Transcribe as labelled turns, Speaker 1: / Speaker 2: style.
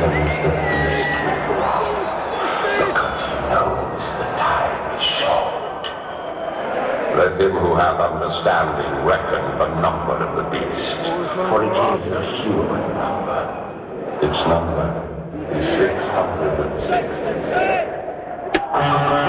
Speaker 1: the beast with wrath, because he knows the time is short. Let him who hath understanding reckon the number of the beast, for it is a human number. Its number is 666.